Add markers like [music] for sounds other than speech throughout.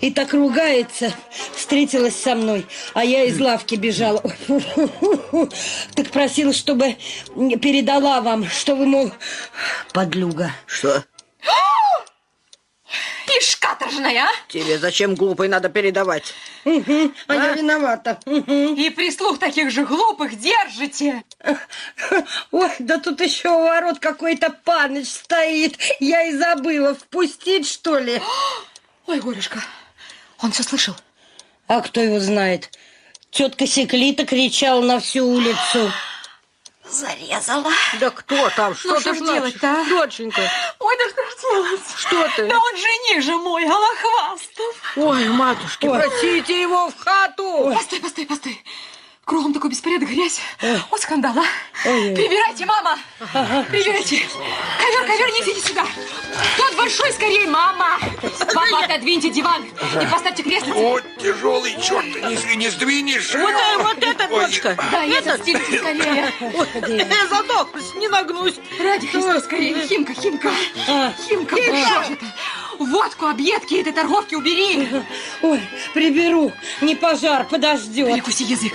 и так ругается. Встретилась со мной, а я из лавки бежала. [laughs] Так просила, чтобы передала вам, что вы, мол, подлюга. Что? [gasps] Ишь, каторжная, а? Тебе зачем глупой надо передавать? Угу, а, я виновата. Угу. И прислуг таких же глупых держите. [laughs] Ой, да тут еще у ворот какой-то паныч стоит. Я и забыла. Впустить, что ли? [gasps] Ой, Горюшка, он все слышал? А кто его знает? Тетка Секлита кричала на всю улицу. [gasps] Зарезала. Да кто там? Что Ну, ты что делать-то, а? Доченька, Ой, да что ж делать? что ты? Да он жених же мой, Голохвастов. Ой, матушки, Ой. просите его в хату. Постой, постой, постой. Кругом такой беспорядок, грязь. Вот скандал, а? Ой. Прибирайте, мама! Прибирайте! Ковер, ковер, несите сюда! Тот большой скорее, мама! Папа, отодвиньте диван и поставьте кресло. Вот тяжелый черт, не, не сдвинешь. Вот, э, вот эта Ой, дочка. Да, этот стилите скорее. [laughs] Я задохнусь, не нагнусь. Ради Христа, скорее. Химка, Химка. А, Химка, что же это? Водку, объедки этой торговки убери. ой, приберу. Не пожар, подождет. Прикуси язык.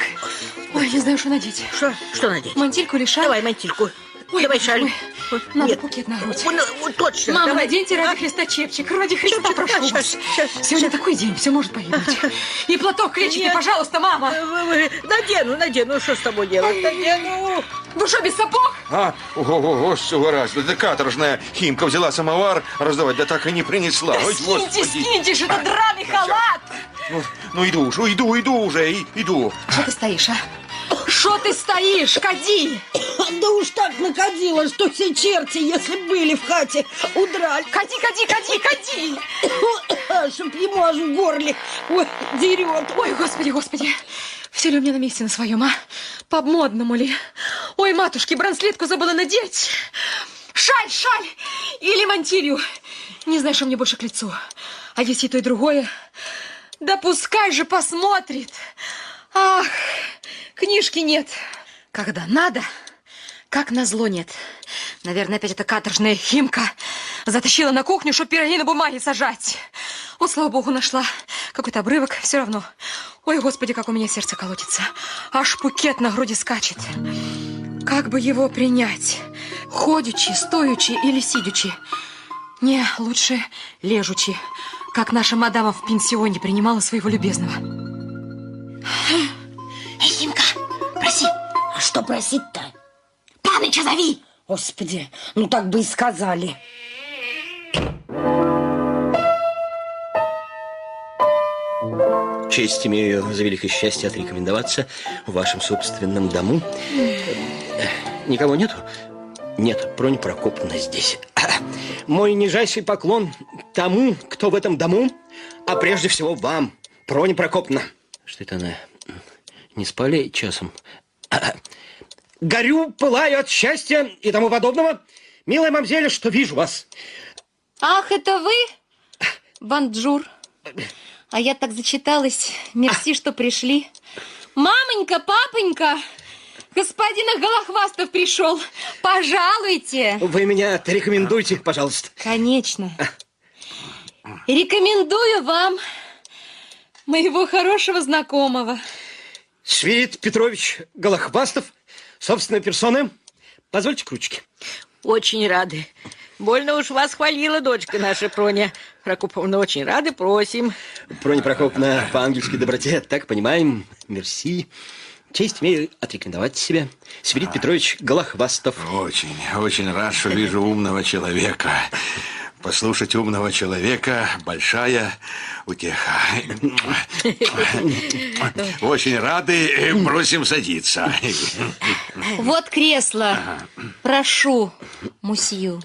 Ой, не знаю, что надеть. Что? Что надеть? Мантильку или шаль? Давай мантильку. Ой, Давай шаль. мой. Ой, Надо Нет. букет на грудь. Ну, вот точно. Мама, Давай. наденьте ради А? Христа чепчик. Ради Христа, Чепчик, прошу да, вас. щас, Сегодня щас. такой день, все может погибнуть. И платок клетчатый, Нет. пожалуйста, мама. Э, вы- вы- Надену, надену. Что с тобой делать? Надену. Вы что, без сапог? А, ого-го, раз. Да каторжная Химка взяла самовар раздавать, да так и не принесла. Да Ой, скиньте, господи. скиньте же этот драный халат. Ну, ну, иду уж, иду, иду уже, и- иду. Что ты стоишь, а? Что ты стоишь, кади? Да уж так накодила, что все черти, если были в хате, удрали. Кади, кади, кади, кади. Чтоб ему аж в горле ой, дерет. Ой, господи, господи. Все ли у меня на месте на своем, а? По-модному ли? Ой, матушки, браслетку забыла надеть. Шаль, шаль! Или мантилью. Не знаю, что мне больше к лицу. А если то, и другое, да пускай же посмотрит. Ах, книжки нет. Когда надо, как назло нет. Наверное, опять эта каторжная химка затащила на кухню, чтобы пироги на бумаге сажать. Вот, слава богу, нашла какой-то обрывок. Все равно. Ой, господи, как у меня сердце колотится. Аж пукет на груди скачет. Как бы его принять? Ходячи, стоячи или сидячи? Не, лучше лежучи, как наша мадама в пенсионе принимала своего любезного. Эй, Химка, проси. А что просить-то? Паныча зови! Господи, ну так бы и сказали. Честь имею за великое счастье отрекомендоваться в вашем собственном дому. Никого нету? Нет, Проня Прокопна здесь. [clears throat] Мой нижайший поклон тому, кто в этом дому, а прежде всего вам, Проня Прокопна. Что это она? Не спали часом? [coughs] Горю, пылаю от счастья и тому подобного. Милая мамзеля, что вижу вас. Ах, это вы? Бонжур. [coughs] А я так зачиталась. Мерси, что пришли. Мамонька, папонька, господин Голохвастов пришел. Пожалуйте. Вы меня рекомендуйте, пожалуйста. Конечно. Рекомендую вам моего хорошего знакомого. Свирид Петрович Голохвастов, собственной персоны. Позвольте к ручке. Очень рады. Больно уж вас хвалила дочка наша Проня. Прокоповна, очень рады, просим. Проня Прокопна по-английски доброте, так понимаем. Мерси. Честь имею отрекомендовать себя. Свирид Петрович Голохвастов. Очень, очень рад, что вижу умного человека. Послушать умного человека – большая утеха. Очень рады, э, просим садиться. Вот кресло. Прошу, мусью.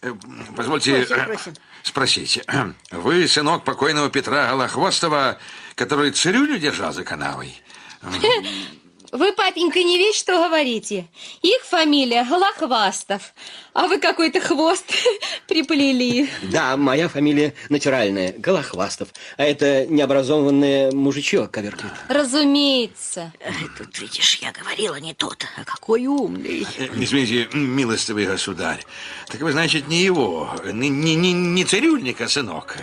Э, Позвольте Просим, э, просим. спросить. э, Вы сынок покойного Петра Голохвостова, который цирюлю держал за канавой? [laughs] Вы, папенька, не весь что говорите. Их фамилия Голохвастов, а вы какой-то хвост [laughs] приплели. Да, моя фамилия натуральная, Голохвастов. А это необразованное мужичье коверкает. Разумеется. Ай, Тут, видишь, я говорила не тот, а какой умный. Э, Извините, милостивый государь. Так вы, значит, не его, не, не, не, не цирюльника, сынок.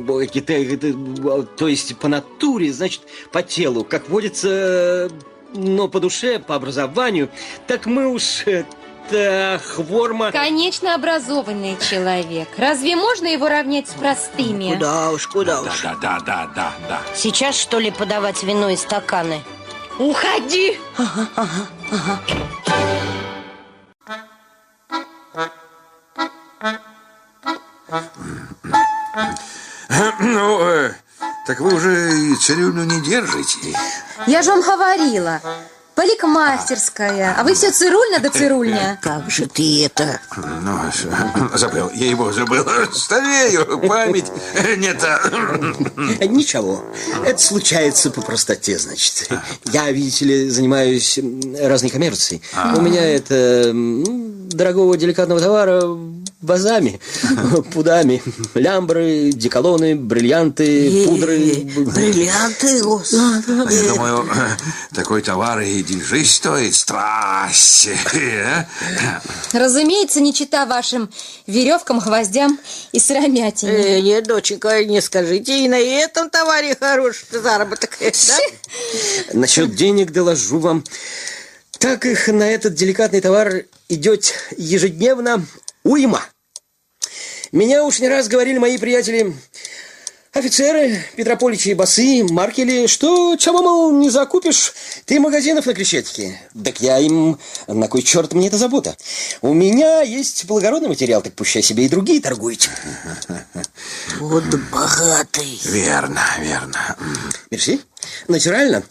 Это- То есть по натуре, значит, по телу, как водится, но по душе, по образованию, так мы уж это хворма... Конечно, образованный человек. Разве можно его равнять с простыми? Куда уж, куда Да, уж. да, да, да, да, да. Сейчас, что ли, подавать вино и стаканы? Уходи! [clears throat] Ну, э, так вы уже и цирюльню не держите. Я же вам говорила. Парикмахерская. А вы все цирульня да цирульня. Как же ты это... Ну, с- забыл, я его забыл. Старею, память не та. Ничего, это случается по простоте, значит. Я, видите ли, занимаюсь разной коммерцией. У меня это дорогого деликатного товара базами, [laughs] пудами, лямбры, деколоны, бриллианты, пудры. Бриллианты, господи. Я думаю, такой товар и деньжи стоит. Страсть. э? [laughs] Разумеется, не чита вашим веревкам, гвоздям и сыромятине. Э, нет, доченька, не скажите, и на этом товаре хороший заработок. Да? [laughs] Насчет денег доложу вам. Так их на этот деликатный товар идет ежедневно уйма. Меня уж не раз говорили мои приятели, офицеры, Петрополичи и Басы, Маркели, что чего, мол, не закупишь ты магазинов на Крещатике. Так я им, на кой черт мне эта забота? У меня есть благородный материал, так пущай себе и другие торгуете. [laughs] Вот богатый. Верно, верно. Мерси. Натурально.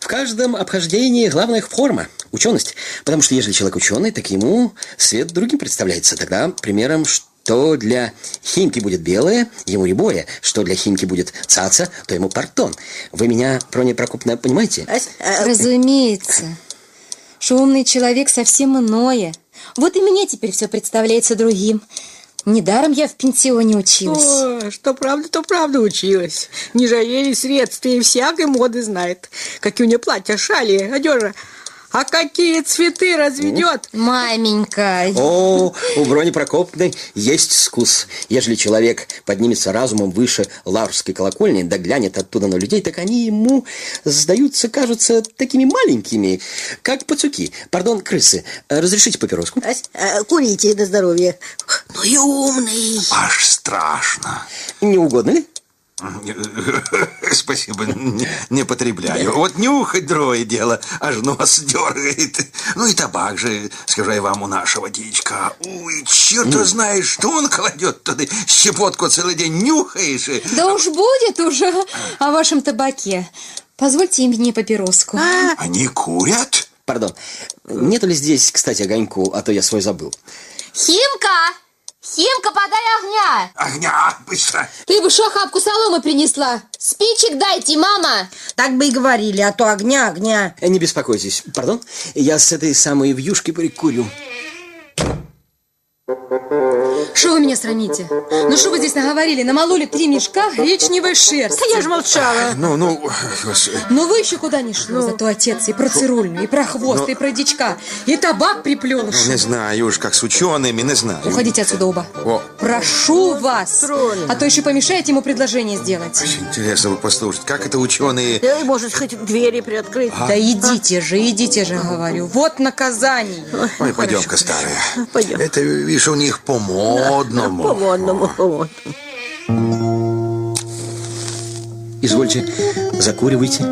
В каждом обхождении главная форма, ученость. Потому что если человек ученый, так ему свет другим представляется. Тогда примером, что для химки будет белое, ему рябое. Что для химки будет цаца, то ему портон. Вы меня, Проня Прокопна, понимаете? А, а, Разумеется. Что умный человек совсем иное. Вот и мне теперь все представляется другим. Недаром я в пенсионе училась. О, что правда, то правда училась. Не жалели средств и всякой моды знает. Какие у нее платья, шали, одежа. А какие цветы разведет. Маменька, О, у Брони Прокопной есть вкус. Ежели человек поднимется разумом выше Лаврской колокольни, да глянет оттуда на людей, так они ему сдаются, кажутся такими маленькими, как пацуки. Пардон, крысы. Разрешите папироску? Ась, а, Курите на здоровье. Ну и умный. Аж страшно. Не угодно ли? [laughs] Спасибо, не, не потребляю. Вот нюхать другое дело, аж нос дергает. Ну и табак же, скажу я вам, у нашего дичка. Ой, черт его знает, что он кладет туда. Щепотку целый день нюхаешь. и- да уж будет уже о вашем табаке. Позвольте мне папироску. Они курят? Пардон. Нету ли здесь, кстати, огоньку, а то я свой забыл. Химка! Химка, подай огня! Огня, быстро. Ты бы что, охапку соломы принесла? Спичек дайте, мама! Так бы и говорили, а то огня, огня. Э, Не беспокойтесь. Пардон? Я с этой самой вьюшкой прикурю. Что вы меня срамите? Ну что вы здесь наговорили? Намололи три мешка гречневой шерсти. Я же молчала. Ну, ну. Но вы еще куда ни шло, зато отец и про цирульню, и про хвост, и про дичка, и табак приплел. Ну, не знаю уж, как с учеными, не знаю. Уходите отсюда оба. О. Прошу вас. А то еще помешаете ему предложение сделать. Очень интересно бы послушать, как это ученые... Да и может хоть двери приоткрыть. Да идите же, идите же, говорю. Вот наказание. Ой, пойдем-ка, старая. Пойдем. Это, видишь, у них по-модному. [laughs] По-модному, по-модному. Извольте, закуривайте.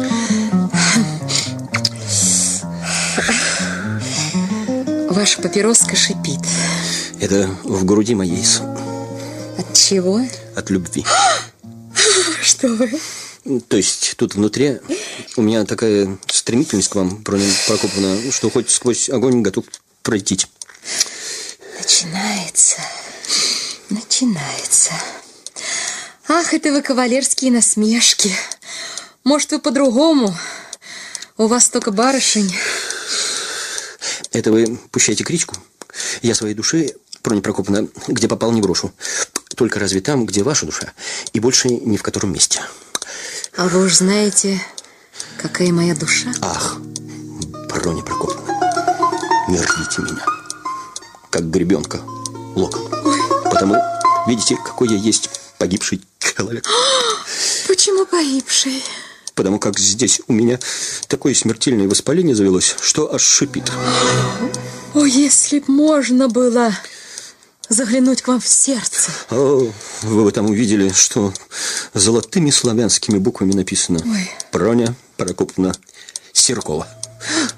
Ваша папироска шипит. Это в груди моей От чего? от любви. [gasps] Что вы? То есть тут внутри у меня такая стремительность к вам, Броня Прокоповна, что хоть сквозь огонь готов пройти. Начинается. Начинается. Ах, это вы кавалерские насмешки. Может, вы по-другому. У вас столько барышень. Это вы пущайте кричку. Я своей души, Проня Прокоповна, где попал, не брошу. Только разве там, где ваша душа, и больше ни в котором месте. А вы уж знаете, какая моя душа? Ах, Проня Прокоповна, не рвите меня, как гребенка локом. Потому, видите, какой я есть погибший человек. Почему погибший? Потому как здесь у меня такое смертельное воспаление завелось, что аж шипит. О, если б можно было заглянуть к вам в сердце. О, вы бы там увидели, что золотыми славянскими буквами написано Ой. Проня Прокоповна Серкова.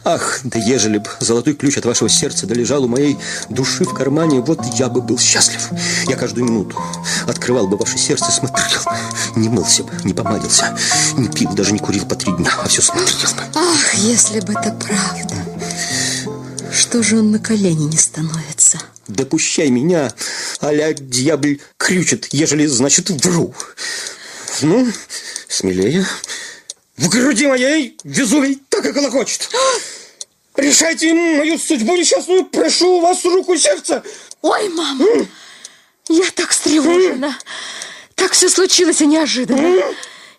Ах, да ежели б золотой ключ от вашего сердца долежал у моей души в кармане, вот я бы был счастлив. Я каждую минуту открывал бы ваше сердце, смотрел не мылся бы, не помадился, не пил, даже не курил по три дня, а все смотрел бы. Ах, если бы это правда. Что же он на колени не становится? Допущай меня, а-ля дьяволь крючит, ежели, значит, вру. Ну, смелее. В груди моей Везувий так и колокочет. Решайте мою судьбу несчастную, прошу у вас руку и сердце. Ой, мама, я так встревожена. Так все случилось и неожиданно.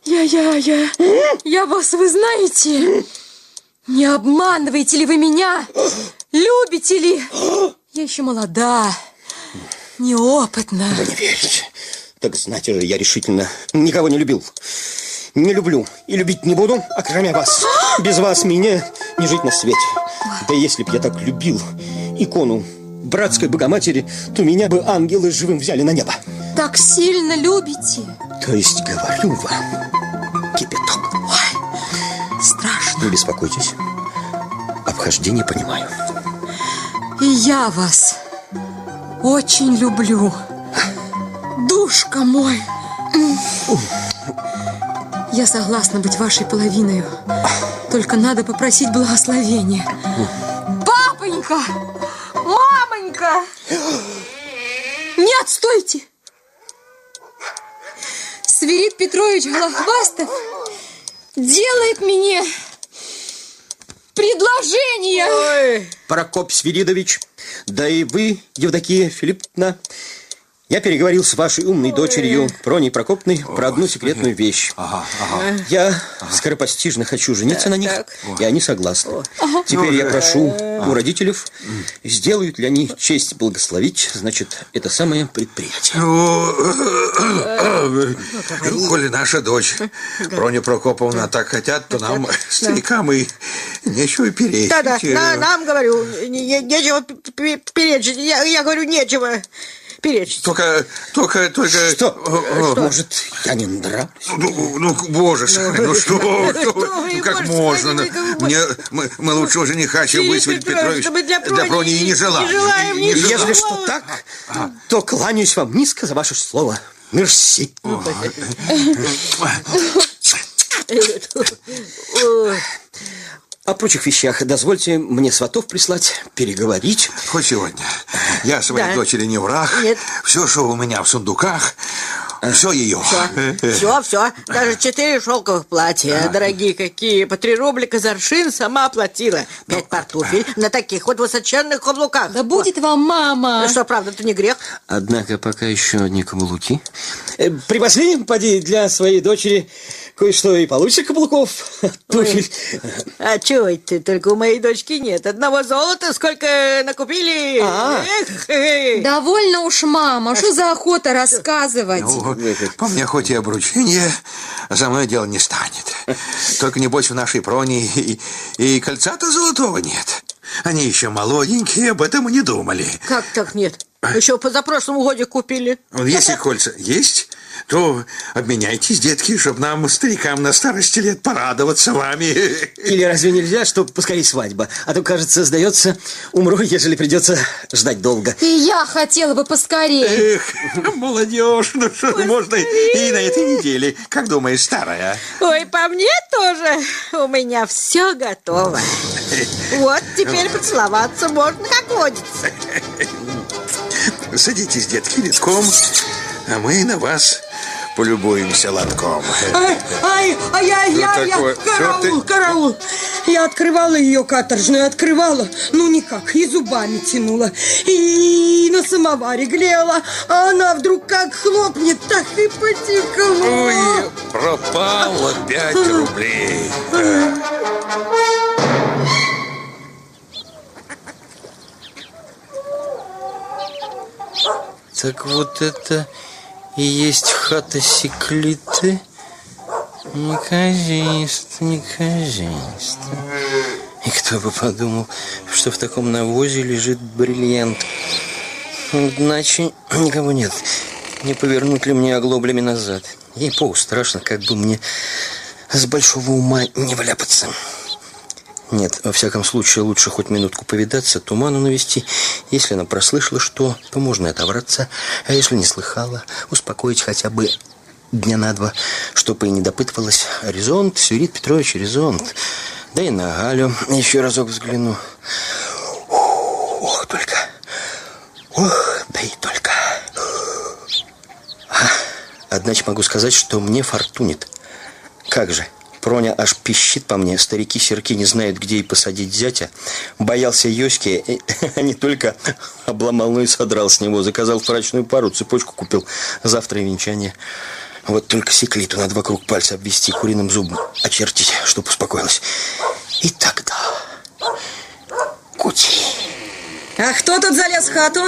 Я, я, я, я вас, вы знаете, не обманываете ли вы меня? Любите ли? Я еще молода, неопытна. Вы не верите. Так знаете же, я решительно никого не любил. Не люблю и любить не буду, а кроме вас. Без вас мне не жить на свете. Да если б я так любил икону братской Богоматери, то меня бы ангелы живым взяли на небо. Так сильно любите. То есть говорю вам, кипяток. Страшно. Не беспокойтесь. Обхождение понимаю. И я вас очень люблю. Душка мой. Я согласна быть вашей половиной. Только надо попросить благословения. Папонька! Мамонька! Нет, стойте! Свирид Петрович Голохвастов делает мне предложение. Прокоп Свиридович, да и вы, Евдокия Филипповна, я переговорил с вашей умной дочерью Проней Прокопной про одну секретную вещь. Ага, ага. Я скоропостижно хочу жениться на них, и они согласны. Теперь Ну, я э, прошу у родителей, сделают ли они честь благословить, значит, это самое предприятие. Ну, коли наша дочь Проня Прокоповна так хотят, то нам, старикам, и нечего перечить. Да-да, на- нам, говорю, не- не- нечего перечить. Я, я говорю, нечего перечить. Только, только, только... Что? О, о, Может, я не нравлюсь? Ну, ну, боже, Сахарин, ну [laughs] что, что Что ну как можно? Мне, мы, мы лучшего жениха, чем вы, Филипп Свирид Петрович, чтобы для Прони и не желаем. не желаем, не. Если что так, то кланяюсь вам низко за ваше слово. Мерси. О прочих вещах дозвольте мне сватов прислать, переговорить. Хоть сегодня. Я своей Да. дочери не враг. Нет. Все, что у меня в сундуках, все ее. Все, все. Даже четыре шелковых платья. Дорогие какие. По три рублика за аршин сама оплатила. Пять пар туфель на таких вот высоченных каблуках. Да будет вам, мама. Ну что, правда, это не грех? Однако пока еще одни каблуки. Э, Привозли, поди, для своей дочери кое-что и получше каблуков. А чего это ты? Только у моей дочки нет. Одного золота сколько накупили. А. Эх, эх. Довольно уж, мама. Что за охота рассказывать? Ну, по мне хоть и обручение, за мое дело не станет. Только, небось, в нашей проне и, и кольца-то золотого нет. Они еще молоденькие, об этом и не думали. Как так нет? Еще позапрошлом годе купили. Если кольца есть, то обменяйтесь, детки, чтобы нам, старикам, на старости лет порадоваться вами. Или разве нельзя, чтобы поскорее свадьба? А то, кажется, сдается, умру, ежели придется ждать долго. И я хотела бы поскорее. Эх, молодежь, ну что, можно и на этой неделе. Как думаешь, старая? Ой, по мне тоже. У меня все готово. Вот, теперь поцеловаться можно, как водится. Садитесь, детки, редком, а мы на вас полюбуемся лотком. Ай, ай, а я, я, я, такое? Что караул, караул. Я открывала ее каторжную, открывала, ну никак, и зубами тянула, и на самоваре грела, а она вдруг как хлопнет, так и потекла. Ой, пропало пять рублей. Так вот это и есть хата Секлиты? Неказист, неказист. И кто бы подумал, что в таком навозе лежит бриллиант. Иначе никого нет. Не повернуть ли мне оглоблями назад? Ей богу страшно, как бы мне с большого ума не вляпаться. Нет, во всяком случае, лучше хоть минутку повидаться, туману навести. Если она прослышала, что, то можно отобраться. А если не слыхала, успокоить хотя бы дня на два, чтобы и не допытывалась. Горизонт, Сюрит Петрович, горизонт. Да и на Галю еще разок взгляну. Ох, только. Ох, да и только. А, Одначе могу сказать, что мне фортунит. Как же? Проня аж пищит по мне. Старики-серки не знают, где и посадить зятя. Боялся Йоськи, и- [laughs] а не только обломал, но и содрал с него. Заказал в брачную пару, цепочку купил. Завтра и венчание. Вот только секлиту надо вокруг пальца обвести, куриным зубом очертить, чтоб успокоилась. И тогда... Кути. А кто тут залез в хату?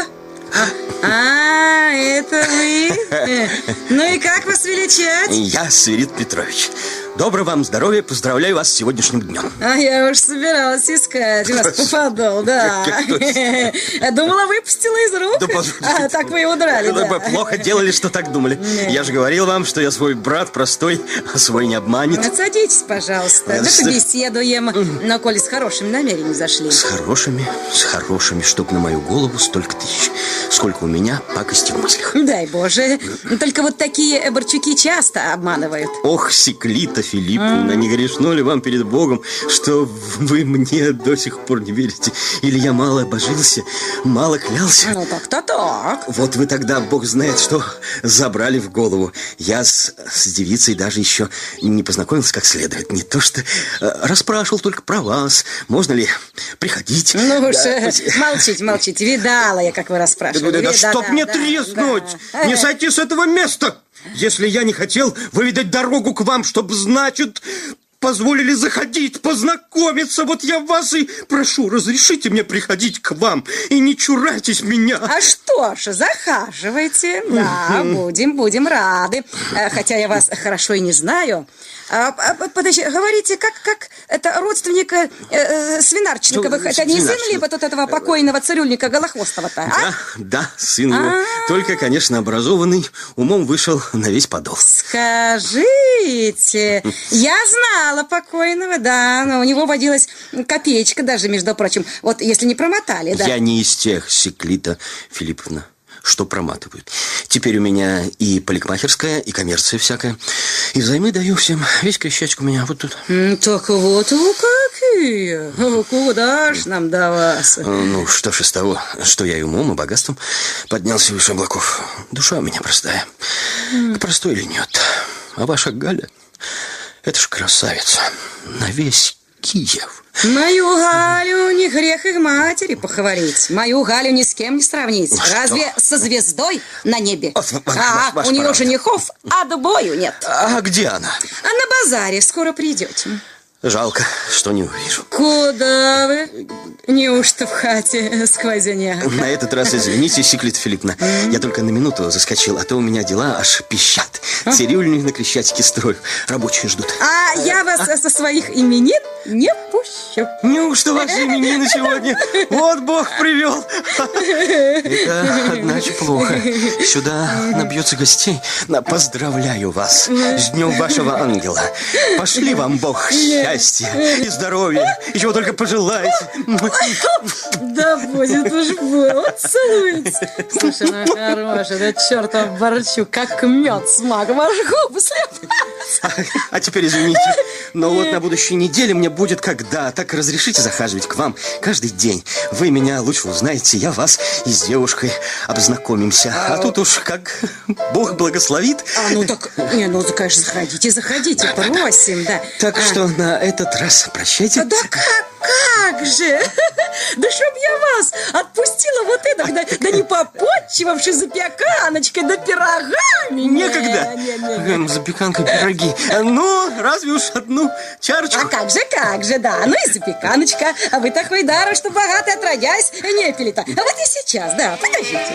А, а, это вы? Э, [laughs] Ну и как вас величать? Я Свирид Петрович. Доброго вам здоровья, поздравляю вас с сегодняшним днем. А я уж собиралась искать. Вас попадал, да. [laughs] Думала, выпустила из рук. Да. А, так вы и удрали, Ну, да. Плохо делали, что так думали. Я же говорил вам, что я свой брат простой, а свой не обманет. Садитесь, пожалуйста. С- побеседуем. Но коли с хорошим намерением зашли. С хорошими, с хорошими, чтоб на мою голову столько тысяч. Сколько у меня пакости в мыслях. Дай Боже. Только вот такие борчуки часто обманывают. Ох, Секлита Филипповна, не грешно ли вам перед Богом, что вы мне до сих пор не верите? Или я мало обожился, мало клялся? Ну, так-то так. Вот вы тогда, бог знает, что забрали в голову. Я с, с девицей даже еще не познакомился как следует. Не то что э, расспрашивал только про вас. Можно ли приходить? Ну уж, Да, э, молчите, молчите. Видала я, как вы расспрашивали. Да, да, да, Вида- чтоб да, мне да, треснуть! да. Не сойти с этого места! Если я не хотел выведать дорогу к вам, чтоб, значит, позволили заходить, познакомиться, вот я вас и прошу, разрешите мне приходить к вам и не чурайтесь меня. А что ж, захаживайте. Да, будем, будем рады. Э, Хотя я вас хорошо и не знаю. А, а, подожди, говорите, как, как это родственник э, э, Свинарченковых? Что, Это не сын ли вот от этого покойного цирюльника Голохвостова-то, а? Да, да, сын его. Только, конечно, образованный, умом вышел на весь подол. Скажите, я знала покойного, да, но у него водилась копеечка даже, между прочим. Вот если не промотали, да. Я не из тех, Секлита Филипповна, что проматывают. Теперь у меня и парикмахерская, и коммерция всякая. И взаймы даю всем. Весь крещачка у меня вот тут. Так вот вы какие. Ну, Куда ж нам до вас? Э, Ну, что ж из того, что я и умом, и богатством поднялся выше облаков. Душа у меня простая. К простой льнет. А ваша Галя, это ж красавица. На весь Киев. Мою Галю не грех их матери похвалить. Мою Галю ни с кем не сравнить. Ну что? Разве со звездой на небе? Ва- А, ваш у нее правда. женихов отбою нет. А где она? А на базаре скоро придете. Жалко, что не увижу. Куда вы? Неужто в хате сквозняк? На этот раз извините, Секлита Филипповна. Я только на минуту заскочил, а то у меня дела аж пищат. Цирюльник на Крещатике строю. Рабочие ждут. А я вас со своих именин не. Неужто ваши именины сегодня? Вот Бог привел. Это, одначе, плохо. Сюда набьется гостей. На- Поздравляю вас с днем вашего ангела. Пошли вам Бог счастья и здоровья. И чего только пожелаете. Да будет уж вот целуется. Слушай, ну хороший, да чертов борчу, как мед с маком, аж губы слепаются. А теперь извините, Но вот на будущей неделе мне будет когда. Так разрешите захаживать к вам каждый день. Вы меня лучше узнаете, я вас и с девушкой обзнакомимся. А тут уж как Бог благословит. А, ну так, не, ну, конечно, заходите, заходите, просим, да. Так А, что на этот раз прощайте. Да как, как же? [laughs] Да чтоб я вас отпустила вот это, да, да не попотчевавши запеканочкой, да пирогами. Не, Некогда. не, не, не. Эм, Запеканка, пироги. Ну, разве уж одну чарочку? А как же, как же, да, ну и запеканочка. А вы такой дар, что богатый отродясь не пили-то. А вот и сейчас, да, подождите.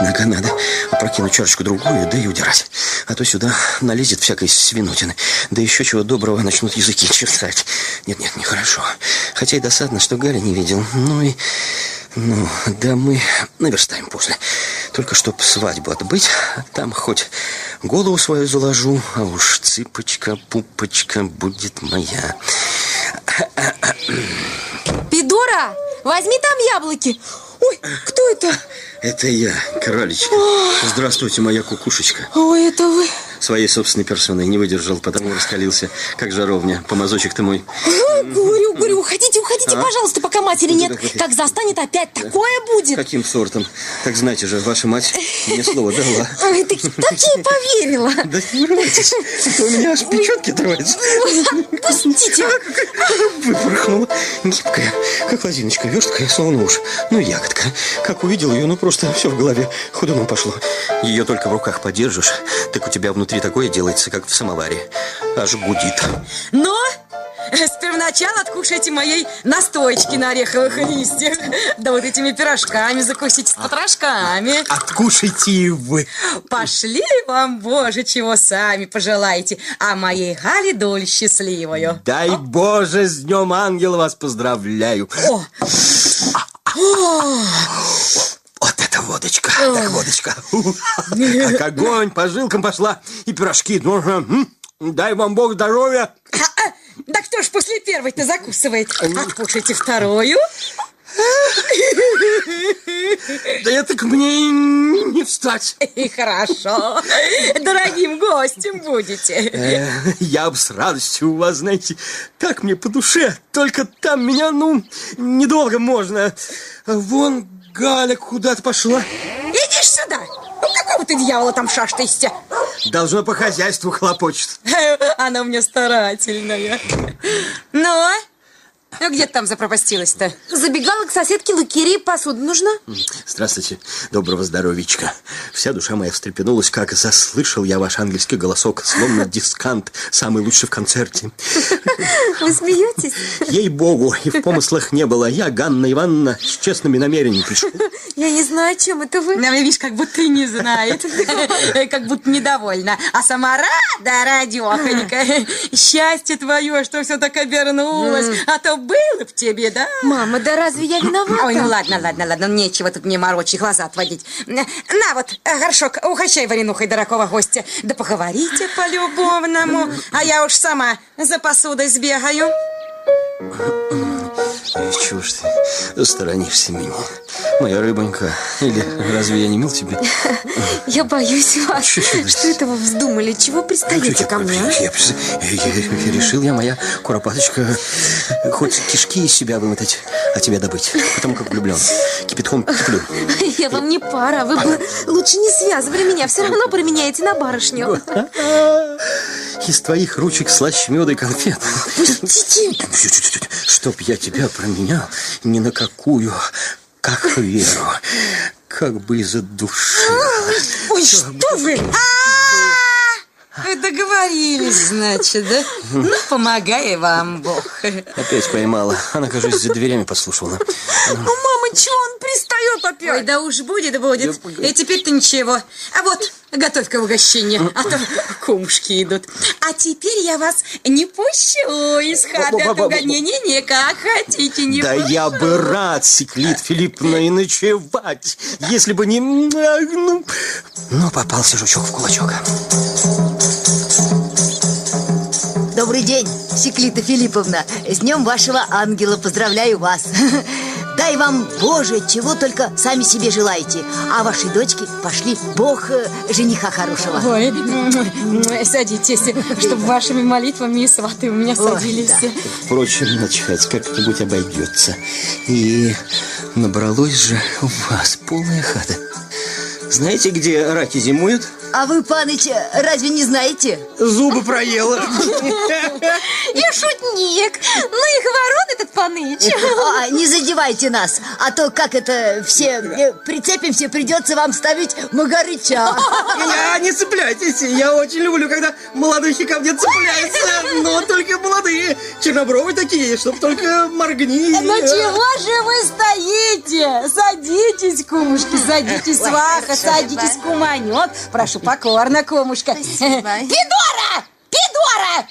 Однако надо опрокинуть чарочку другую, да и удирать. А то сюда налезет всякой свинутины. Да еще чего доброго начнут языки чесать. Нет-нет, нехорошо. Хотя и досадно, что Галя не видел. Ну и... Ну, да мы наверстаем после. Только чтоб свадьбу отбыть, там хоть голову свою заложу, а уж цыпочка, пупочка будет моя. Пидора, возьми там яблоки. Ой, кто это? Это я, кроличка. Здравствуйте, моя кукушечка. Ой, это вы. Своей собственной персоной не выдержал, потому раскалился, как жаровня. Помазочек ты мой. Говорю, говорю, уходите, уходите, А? пожалуйста, пока матери нет. Как застанет, опять такое будет. Каким сортом? Так знаете же, ваша мать мне слово дала. [laughs] Ой, так, так я и поверила. Да не врывайтесь, у меня аж печетки отрываются. Отпустите. Выпорхнула. Гибкая, как лозиночка, версткая, словно уж. Ну, ягодка. Как увидел ее, ну просто все в голове ходуном пошло. Ее только в руках подержишь, так у тебя внутри такое делается, как в самоваре. Аж гудит. Но спервначала откушайте моей настойки на ореховых листьях. Да вот этими пирожками закусите с потрошками. Откушайте и вы. Пошли вам, Боже, чего сами пожелаете. А моей Гале доль счастливую. Дай Боже, с Днем Ангела вас поздравляю. О, Вот это водочка, так водочка. [laughs] Как огонь по жилкам пошла. И пирожки. Ну, Дай вам Бог здоровья. [laughs] кто ж после первой-то закусывает? Откушайте вторую. Да это к мне не встать. И хорошо. Дорогим гостем будете. Э, Я бы с радостью у вас, знаете, так мне по душе. Только там меня, ну, недолго можно. Вон Галя куда-то пошла. Идишь сюда. Ну, какого ты дьявола там шаштаешься? Должно по хозяйству хлопочет. Она у меня старательная. Ну, ну где ты там запропастилась-то? Забегала к соседке Лукерии, посуда нужна. Здравствуйте, доброго здоровичка. Вся душа моя встрепенулась, как заслышал я ваш ангельский голосок, словно дискант, самый лучший в концерте. Вы смеетесь? Ей-богу, и в помыслах не было. Я, Ганна Ивановна, с честными намерениями пришел. Я не знаю, о чем это вы. Ну, видишь, как будто и не знает. [laughs] Как будто недовольна. А сама рада, радехонька. [laughs] Счастье твое, что все так обернулось. А то было б тебе, да? Мама, да разве я виновата? Ой, ну ладно, ладно, ладно, нечего тут мне морочи глаза отводить. На вот, э, горшок, угощай варенухой дорогого гостя. Да поговорите по-любовному, а я уж сама за посудой сбегаю. [clears throat] Ж ты сторонишься меня? Моя рыбонька. Или разве я не мил тебе? [laughs] Я боюсь вас. Что это вы вздумали? Чего пристаете ко мне? а? Я решил я, моя куропаточка, хоть кишки из себя вымотать, а тебя добыть. Потому как влюблен. Кипятком киплю. [laughs] Я вам не пара. Вы бы лучше не связывали меня. Все равно променяете на барышню. Из твоих ручек слаще меда и конфет. Пустите. Чтоб я тебя променял ни на какую, как веру, как бы из-за души. Ой, что вы? А, Вы договорились, значит, да? Ну, помогай вам Бог. Опять поймала. Она, кажется, за дверями подслушивала. Ну, мама, чего он пристает опять? Ой, да уж будет, будет. И теперь-то ничего. А вот, готовь-ка угощение, а то кумушки идут. А теперь я вас не пущу из хаты от угонения. Не, как хотите, не Да пущу. я бы рад, Секлит Филипповна, и ночевать, если бы не... Ну, но попался жучок в кулачок. Добрый день, Секлита Филипповна. С днем вашего ангела поздравляю вас. Дай вам, Боже, чего только сами себе желаете. А ваши дочки пошли, Бог э, жениха хорошего. Ой, садитесь, чтобы вашими молитвами и сваты у меня Ой, садились. да. Впрочем, начать как-нибудь обойдется. И набралось же у вас полная хата. Знаете, где раки зимуют? А вы, паныч, разве не знаете? Зубы проела. Я шутник. Ну их ворон этот паныч. А, не задевайте нас, а то как это все э, прицепимся, придется вам ставить магарыча. Я не цепляйтесь. Я очень люблю, когда молодухи ко мне цепляются. Но только молодые. Чернобровые такие, чтоб только моргни. Ну чего же вы стоите? Садитесь, кумушки, садитесь, сваха, садитесь, куманет. Прошу покорно, кумушка. Пидора! Пидора!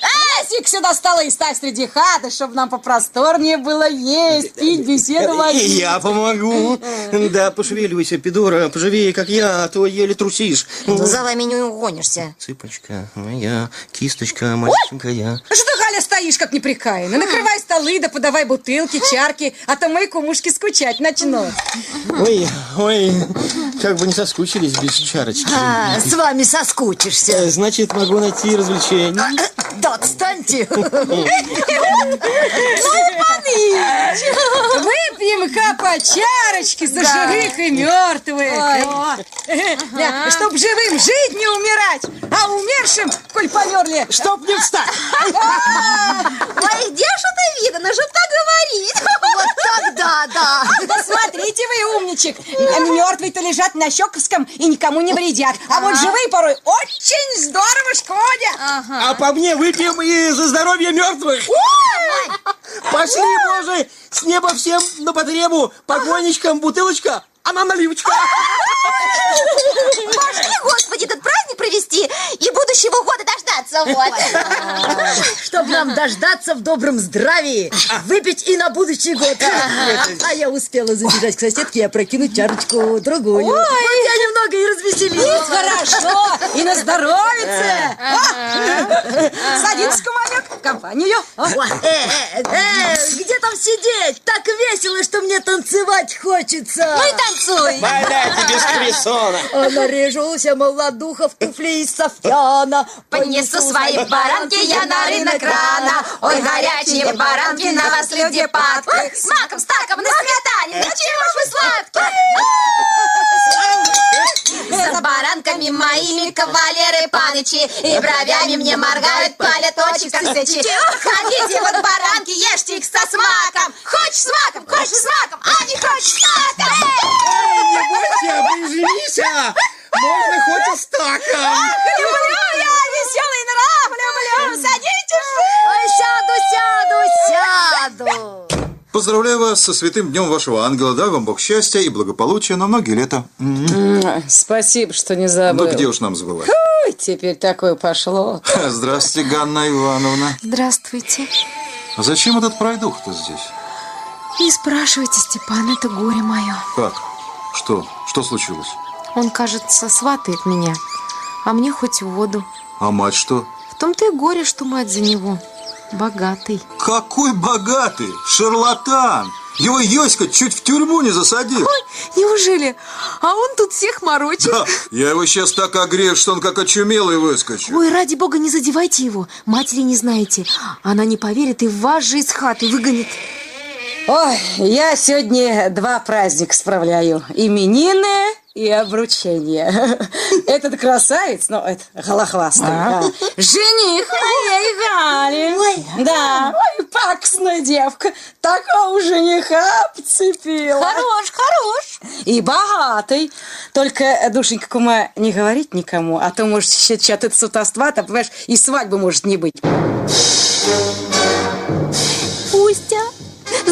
Неси сюда столы и ставь среди хаты, чтобы нам попросторнее было есть, пить, беседовать. И я помогу. Да, пошевеливайся, Пидора, поживее, как я, а то еле трусишь. За вами не угонишься. Цыпочка моя, кисточка маленькая. Ну что ты, Галя, стоишь, как неприкаянно? Накрывай столы, да подавай бутылки, чарки, а то мои кумушки скучать начнут. Ой, ой, как бы не соскучились без чарочки. А, с вами соскучишься. Э, Значит, могу найти развлечение. Да отстаньте. [laughs] Выпьем-ка по чарочке за живых и мертвых. Да, Чтоб живым жить не умирать, а умершим, коль померли, чтоб не встать. [laughs] Ой, где ж это видно, чтоб так говорить? [laughs] Вот тогда, да. [laughs] Посмотрите вы, умничек. Мертвые-то лежат на Щековском и никому не вредят. А вот живые порой очень здорово шкодят. А по мне выпьем и за здоровье мертвых. Пошли, боже, с неба всем на потребу. Покойничкам бутылочка, а нам наливочка. Пошли, господи, этот провести и будущего года дождаться, вот. [laughs] Чтоб нам дождаться в добром здравии, выпить и на будущий год. [laughs] А я успела забежать к соседке и опрокинуть чарочку другую. Вот я немного и развеселилась. Хорошо, и на здоровице. Садитесь, куманек, в компанию. Ой, э, э, э, где там сидеть? Так весело, что мне танцевать хочется. Ну и танцуй. Валяйте без кресона. А наряжуся молодуха в туфли из софьяна. Понесу свои баранки я на рынок рано. Ой, горячие баранки на вас люди падки. С маком, с таком, на сметане. Да чего ж вы сладкие? За баранками моими кавалеры панычи. И бровями мне моргают, палят очи тысячи Ходите вот баранки, ешьте их со смаком. Хочешь с маком, хочешь с маком, а не хочешь с маком? Не бойся, прижимись. Можно хоть и с таком. Люблю я веселый нрав, люблю. Садитесь же. Ой, сяду, сяду, сяду. Поздравляю вас со святым днем вашего ангела. Дай вам Бог счастья и благополучия на многие лета. Спасибо, что не забыл. Ну где уж нам забывать. Ой, теперь такое пошло. [laughs] Здравствуйте, Ганна Ивановна. Здравствуйте. А зачем этот пройдух-то здесь? Не спрашивайте, Степан, это горе мое. Как? Что? Что случилось? Он, кажется, сватает меня, а мне хоть в воду. А мать что? В том-то и горе, что мать за него. Богатый. Какой богатый! Шарлатан! Его Йоська чуть в тюрьму не засадил. Неужели? А он тут всех морочит. Да, я его сейчас так огрею, что он как очумелый выскочит. Ой, ради бога, не задевайте его. Матери не знаете. Она не поверит и вас же из хаты выгонит. Ой, я сегодня два праздника справляю. Именины и обручение. [laughs] Этот красавец, ну, это голохвастый. да. Жених моей Гали. Да, ой, паксная девка. Такого жениха обцепила. Хорош, хорош И богатый. Только, душенька кума, не говорить никому, а то, может, сейчас это сватовства, то, понимаешь, и свадьбы может не быть.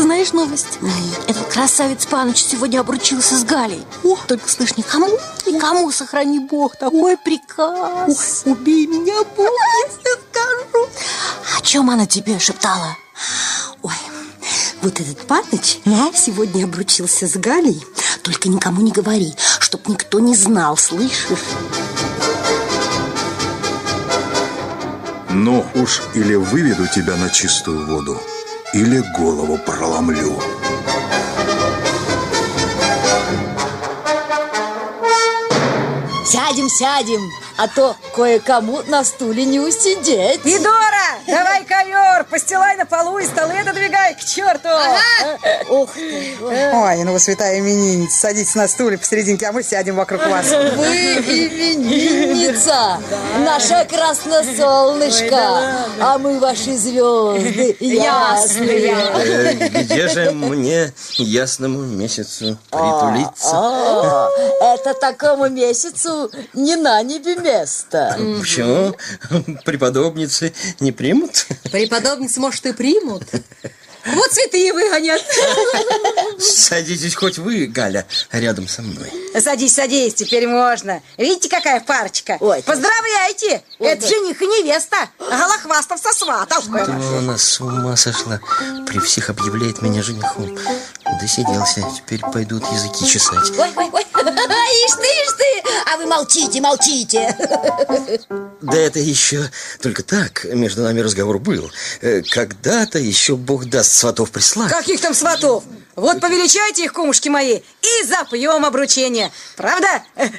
Знаешь новость? Этот красавец Паныч сегодня обручился с Галей. О, только слышь, никому, никому, сохрани Бог, такой приказ. убей меня, Бог, если скажу. О чем она тебе шептала? Ой, вот этот Паныч сегодня обручился с Галей. Только никому не говори, чтоб никто не знал, слышишь? Ну уж или выведу тебя на чистую воду, или голову проломлю. Сядем, сядем а то кое-кому на стуле не усидеть. Идора, давай ковер, постилай на полу и столы отодвигай к черту. Ух ты. Ой, ну вы святая именинница, садитесь на стуле посерединке, а мы сядем вокруг вас. Вы именинница, наша красносолнышко, а мы ваши звезды ясные. Э, Где же мне ясному месяцу притулиться? А, Это такому месяцу не на небе место. Почему? Преподобницы не примут? Преподобницы, может, и примут. Вот цветы и выгонят. Садитесь хоть вы, Галя, рядом со мной. Садись, садись, теперь можно. Видите, какая парочка? Ой, Поздравляйте! Это жених и невеста. Голохвастов со сватов. Кто она с ума сошла? При всех объявляет меня женихом. Досиделся, теперь пойдут языки чесать. Ой, ой, ой, [laughs] ишь ты, ишь ты, а вы молчите, молчите. Да это еще только так, между нами разговор был. Э, Когда-то еще Бог даст сватов прислать. Каких там сватов? Вот повеличайте их, кумушки мои, и запьем обручение. Правда?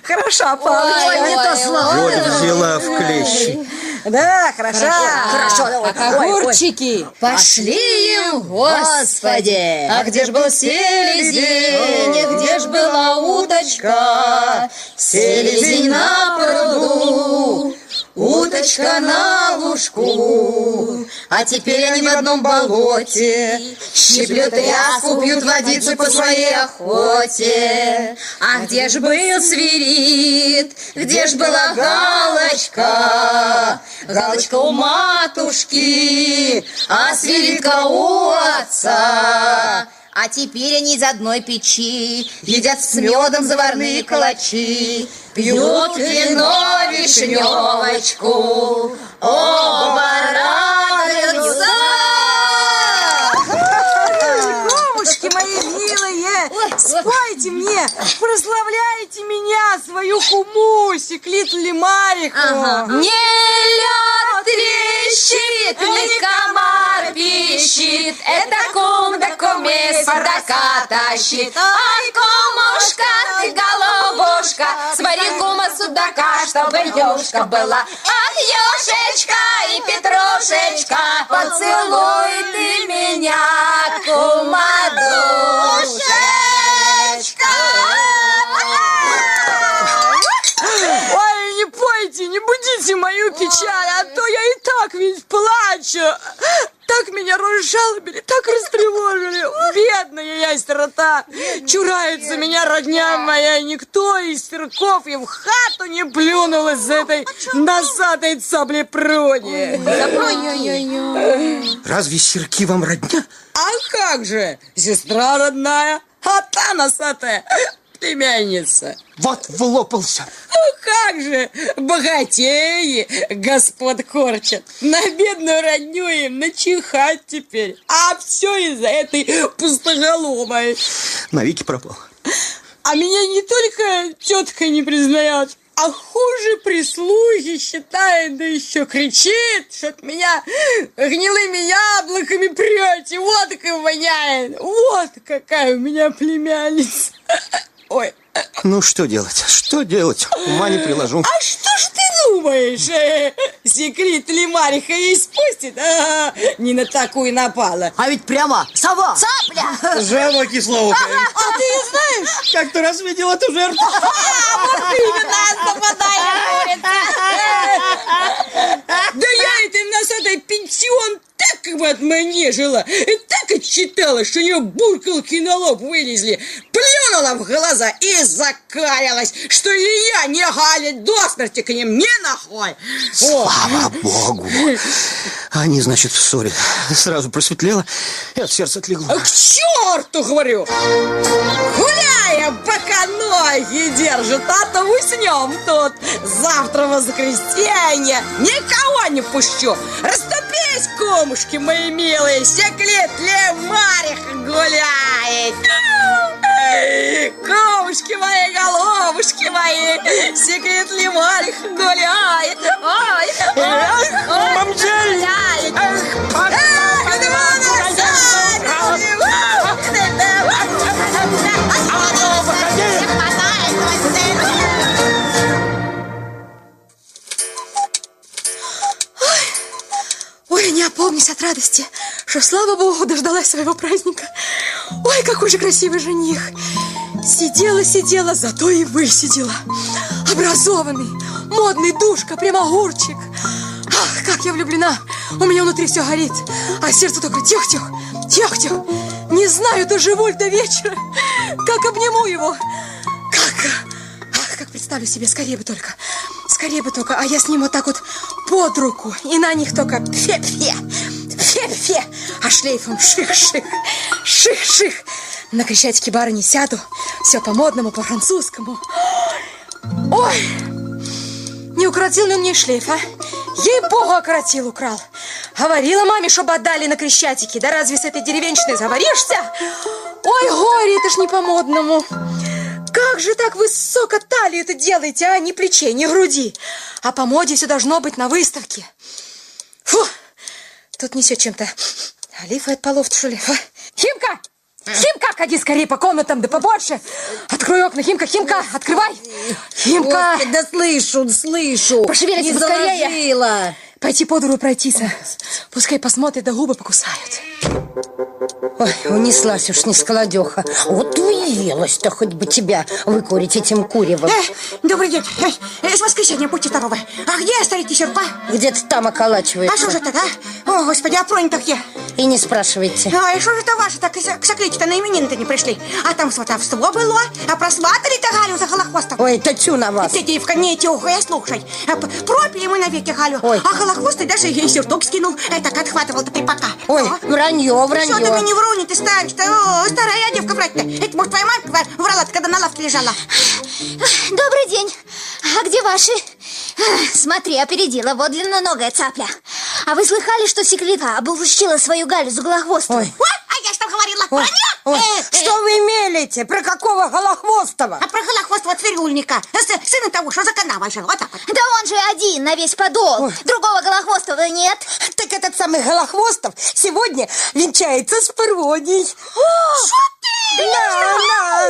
Хорошо, Павловна. Ой, не то слово. Вот взяла в клещи. Да, хорошо. Хорошо, давай. Огурчики. Пошли им, Господи! А где ж был селезень, где ж была уточка? Селезень на пруду, уточка на лужку. А теперь они в одном болоте, щиплют тряску, пьют водицу по своей охоте. А где ж был свирит, где ж была галочка? Галочка у матушки, а свиритка у отца. А теперь они из одной печи Едят с медом заварные калачи Пьют вино вишневочку Оба радуются Кумушки мои милые, спойте мне, прославляйте меня, свою кумусик, Литли Мариху. Не лед трещит, не комар пищит, это кум да кумес судака тащит. Ай, кумушка, ты головушка, свари кума судака, чтобы ёшка была. Ах, ёшечка и петрушечка, поцелуй ты меня, кумадушечка. Ой, не пойте, будите мою печаль, а то я и так ведь плачу. Так меня разжалобили, так растревожили. Бедная я сирота. Чурается меня родня моя, и никто из сырков и в хату не плюнул из этой носатой цаплепрони. Разве серки вам родня? А как же, сестра родная, а та носатая племянница. Вот влопался. Ну как же, богатеи господ корчат. На бедную родню им начихать теперь. А все из-за этой пустоголовой. Навеки пропал. А меня не только тетка не признает, а хуже прислуги считает, да еще кричит, что от меня гнилыми яблоками прете, водкой воняет. Вот какая у меня племянница. [laughs] Ой, Ну, что делать? Что делать? Ума не приложу. А что ж ты думаешь? э, Секрет ли Мариха ей спустит? А, не на такую напала. А ведь прямо сова. Цапля! Жаба кислоокая. А ты ее знаешь? Как ты раз видел эту жертву? А, вот именно нападает [laughs] Да я этой носатой пенсион так отманежила, и так отчитала, что у нее буркалки на лоб вылезли, плюнула в глаза и закаялась, что и я не галит до смерти к ним не нахуй. О, Слава Богу. Они, значит, в ссоре. Сразу просветлело и от сердца отлегло. К черту, говорю! Гуляем, пока ноги держит, а то уснем тут. Завтра воскресенье, никого не пущу. Растопись, комушки мои милые, секлет Лемариха гуляет. Эй, Комушки мои, головушки мои, секрет Лемариха гуляет. Ой, ой, ой, Мамзель! гуляет. Эх, я полнюсь от радости, что, слава богу, дождалась своего праздника. Ой, какой же красивый жених. Сидела, сидела, зато и высидела. Образованный, модный душка, прямо огурчик. Ах, как я влюблена. У меня внутри все горит, а сердце только тих-тих, тих-тих. Не знаю, доживу ли до вечера. Как обниму его. Как... Ах, как представлю себе, скорее бы только. Скорее бы только, а я с ним вот так вот под руку. И на них только фе-фе, фе-фе. А шлейфом ших-ших, ших-ших. На крещатике барыни сяду. Все по-модному, по-французскому. Ой, не укоротил ли он мне шлейф, а? Ей-богу, окоротил, украл. Говорила маме, чтобы отдали на Крещатике. Да разве с этой деревенщиной заговоришься? Ой, горе, это ж не по-модному. Как же так высоко талию это делаете, а? Ни плечей, ни груди. А по моде все должно быть на выставке. Фу, тут несет чем-то. Олифа от полов что ли? А? Химка! Химка, ходи скорее по комнатам, да побольше. Открой окна, Химка, Химка, открывай. Химка. Господи, да слышу, слышу. Пошевелись Не поскорее. заложила. Пойти по двору пройтися. Пускай посмотрят, да губы покусают. Ой, унеслась уж не сколодеха. Вот уелась-то хоть бы тебя выкурить этим куревом. Добрый день. Э, С воскресенья, будьте здоровы. А где старики серпа? Где-то там околачивается. А что же это, а? О, господи, а Проня-то где? И не спрашивайте. Ой, что же это ваши так к сокрите-то на именины-то не пришли? А там сватовство было, а просватали-то Галю за Голохвостом. Ой, это тю на вас. Ты, девка, не тюхай, слушай. А, Пропили мы навеки Галю. Ой. А Голохвостый даже ей сюртук скинул. Э, так отхватывал-то припака. Ой, вранье, Что вранье. ты мне не вруни, ты старый-то? О, старая девка врать-то. Это, может, твоя мамка врала когда на лавке лежала? Добрый день. А где ваши? Смотри, опередила, вот длинноногая цапля. А вы слыхали, что секлива облучила свою Галю за голохвостом? Ой. Ой, а я что говорила? Ой, Вранье? Ой, Э, э, Что вы мелите? Про какого голохвостого? А про голохвостого цирюльника. Сына того, что за канавой жил. Вот так вот. Да он же один на весь подол. Другого голохвостого нет. Так этот самый Голохвостов сегодня венчается с Проней. Да,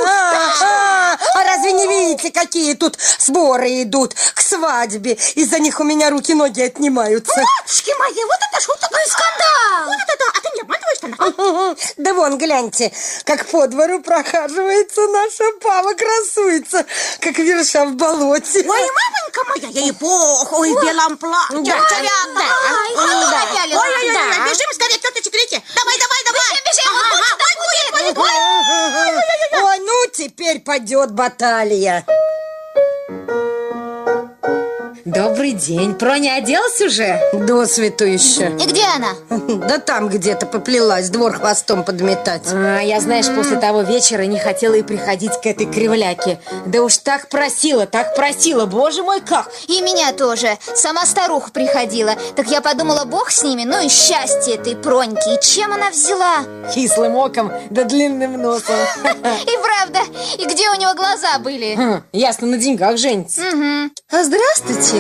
да, а, а разве не видите, какие тут сборы идут к свадьбе? Из-за них у меня руки-ноги отнимаются. Матушки мои, вот это шутка. Ну и скандал. Вот это да. А ты не обманываешь-то? Да вон, гляньте, как по двору прохаживается наша пава, красуется, как верша в болоте. Ой, мамонька моя, ей бог, ой, в белом платье, Да, царята. Ой, ой, ой, бежим скорее, тетечки, Крити. Давай, давай, давай. Бежим, бежим, вот так будет, будет, Ой, ну теперь пойдет баталия. Добрый день. Проня оделась уже? До свету еще. И где она? [laughs] Да там где-то поплелась, двор хвостом подметать. А, я, знаешь, после того вечера не хотела и приходить к этой кривляке. Да уж так просила, так просила. Боже мой, как! И меня тоже. Сама старуха приходила. Так я подумала, бог с ними, ну и счастье этой Проньки. И чем она взяла? Кислым оком да длинным носом. [laughs] И правда, и где у него глаза были? Хм, Ясно, на деньгах женится. Мгм.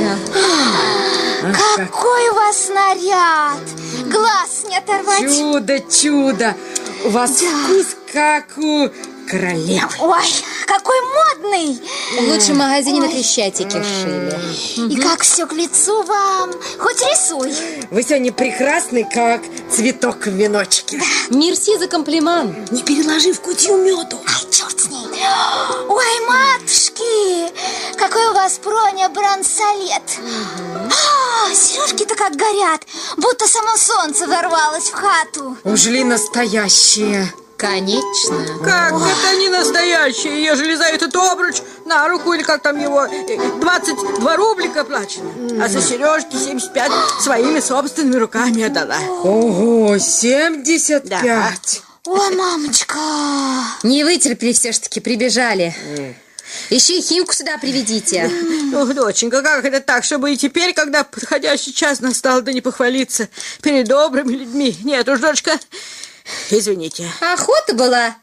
А здравствуйте. Какой у вас наряд! Глаз не оторвать! Чудо, чудо. У вас вкус как у королевы. Ой, какой модный! В лучшем магазине на Крещатике шили. И как все к лицу вам! Хоть рисуй! Вы сегодня прекрасный, как цветок в веночке. Мерси за комплимент. Не переложи в кутью меду. Ай, черт с ней! Ой, матушки! Какой у вас Проня бронзолет! А, сережки-то как горят, будто само солнце ворвалось в хату. Ужели настоящие. Конечно. Как это не настоящее, ежели за этот обруч на руку или как там его э, 22 рублика плачено, а за сережки 75 своими собственными руками отдала. Ого, 75. Ой, мамочка! Не вытерпели все-таки, прибежали. Еще и Химку сюда приведите. Ох, доченька, как это так, чтобы и теперь, когда подходящий час настал, да не похвалиться перед добрыми людьми? Нет уж, дочка, извините. Охота была.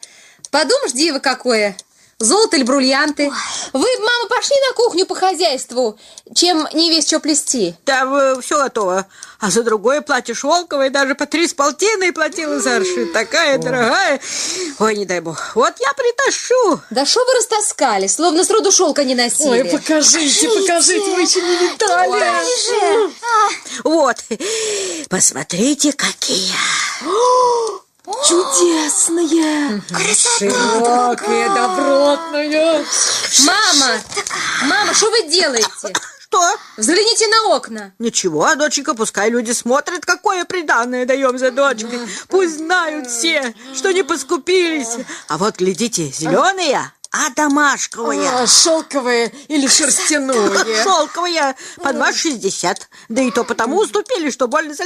Подумаешь, диво какое. Золото или бриллианты? Вы, мама, пошли на кухню по хозяйству, чем не весь что плести. Там все готово. А за другое платье шелковое даже по три с полтиной платила за аршин. Такая дорогая. Ой, не дай бог. Вот я притащу. Да что вы растаскали, словно с роду шелка не носили. Ой, покажите, покажите, вы еще не видали. Вот. Посмотрите, какие. [gasps] Чудесная. Широкая, добротная. Мама, мама, что вы делаете? Что? Взгляните на окна. Ничего, доченька, пускай люди смотрят, какое приданное даем за дочкой. Пусть знают все, что не поскупились. А вот, глядите, зеленые, а домашковые. А, шелковое или шерстяное. Шелковые по 2,60. Да и то потому уступили, что больно залезли.